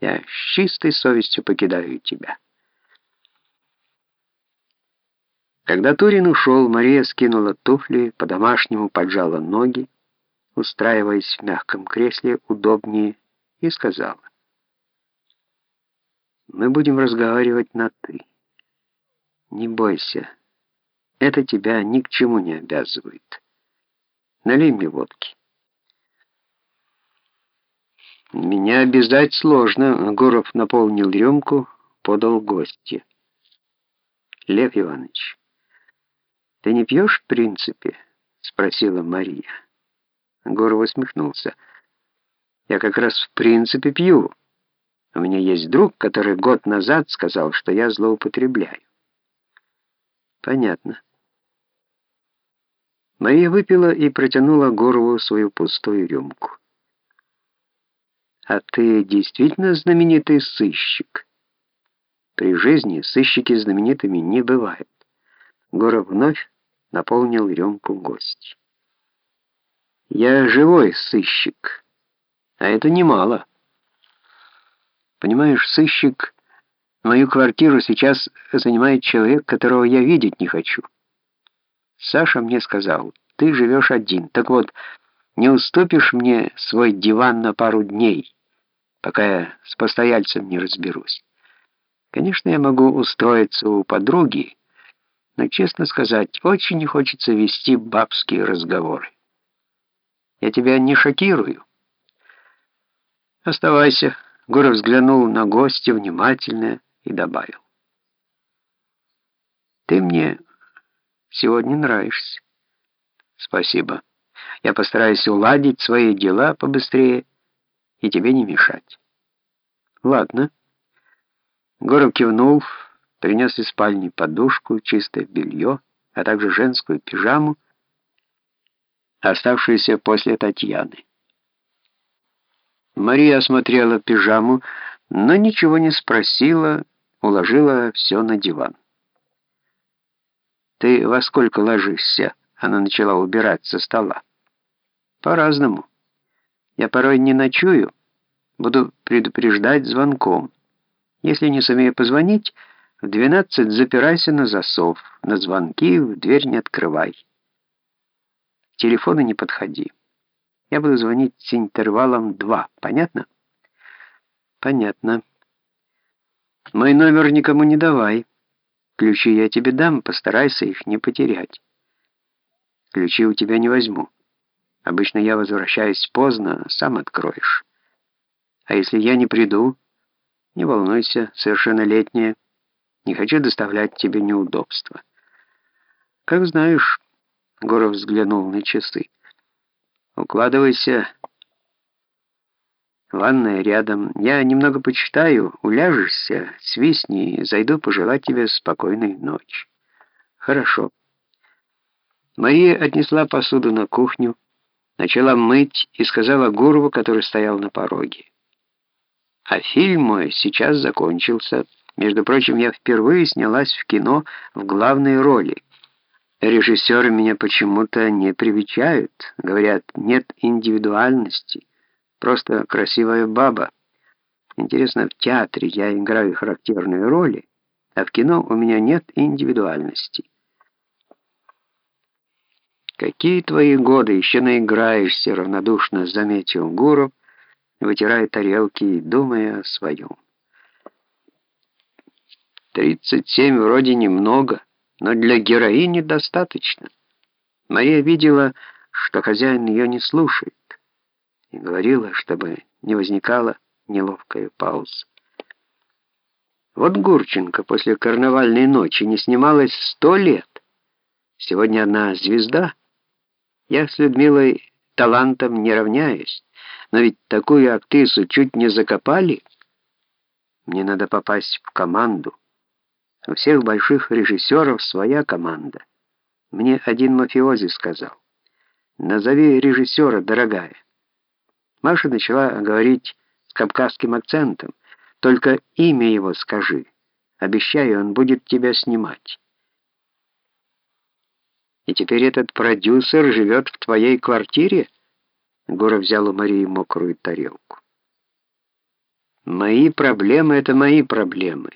Я с чистой совестью покидаю тебя. Когда Турин ушел, Мария скинула туфли, по-домашнему поджала ноги, устраиваясь в мягком кресле удобнее, и сказала. «Мы будем разговаривать на «ты». Не бойся, это тебя ни к чему не обязывает. Налей мне водки». «Меня обязать сложно», — Гуров наполнил рюмку, подал гостье. «Лев Иванович, ты не пьешь в принципе?» — спросила Мария. Гуров усмехнулся. «Я как раз в принципе пью. У меня есть друг, который год назад сказал, что я злоупотребляю». «Понятно». Мария выпила и протянула Горову свою пустую рюмку. «А ты действительно знаменитый сыщик?» При жизни сыщики знаменитыми не бывают. Горов вновь наполнил рюмку гость. «Я живой сыщик, а это немало. Понимаешь, сыщик, мою квартиру сейчас занимает человек, которого я видеть не хочу. Саша мне сказал, ты живешь один, так вот, не уступишь мне свой диван на пару дней?» Пока я с постояльцем не разберусь. Конечно, я могу устроиться у подруги, но, честно сказать, очень не хочется вести бабские разговоры. Я тебя не шокирую. Оставайся. Гуров взглянул на гостя внимательно и добавил. Ты мне сегодня нравишься. Спасибо. Я постараюсь уладить свои дела побыстрее и тебе не мешать. Ладно. Горов кивнул, принес из спальни подушку, чистое белье, а также женскую пижаму, оставшуюся после Татьяны. Мария осмотрела пижаму, но ничего не спросила, уложила все на диван. «Ты во сколько ложишься?» Она начала убирать со стола. «По-разному». Я порой не ночую, буду предупреждать звонком. Если не сумею позвонить, в двенадцать запирайся на засов, на звонки в дверь не открывай. К телефону не подходи. Я буду звонить с интервалом два, понятно? Понятно. Мой номер никому не давай. Ключи я тебе дам, постарайся их не потерять. Ключи у тебя не возьму. Обычно я возвращаюсь поздно, сам откроешь. А если я не приду, не волнуйся, совершеннолетняя. Не хочу доставлять тебе неудобства. Как знаешь, Горов взглянул на часы. Укладывайся. Ванная рядом. Я немного почитаю, уляжешься, свистни, зайду пожелать тебе спокойной ночи. Хорошо. Мария отнесла посуду на кухню, начала мыть и сказала Гурову, который стоял на пороге. «А фильм мой сейчас закончился. Между прочим, я впервые снялась в кино в главной роли. Режиссеры меня почему-то не привечают. Говорят, нет индивидуальности. Просто красивая баба. Интересно, в театре я играю характерные роли, а в кино у меня нет индивидуальности». «Какие твои годы, еще наиграешься», — равнодушно заметил Гуров, вытирая тарелки и думая о своем. «Тридцать семь вроде немного, но для героини достаточно. Мария видела, что хозяин ее не слушает, и говорила, чтобы не возникала неловкая пауза. Вот Гурченко после карнавальной ночи не снималась сто лет. Сегодня одна звезда — я с Людмилой талантом не равняюсь, но ведь такую актрису чуть не закопали. Мне надо попасть в команду. У всех больших режиссеров своя команда. Мне один мафиози сказал. «Назови режиссера, дорогая». Маша начала говорить с кавказским акцентом. «Только имя его скажи. Обещаю, он будет тебя снимать». И теперь этот продюсер живет в твоей квартире?» Гора взял у Марии мокрую тарелку. Мои проблемы — это мои проблемы.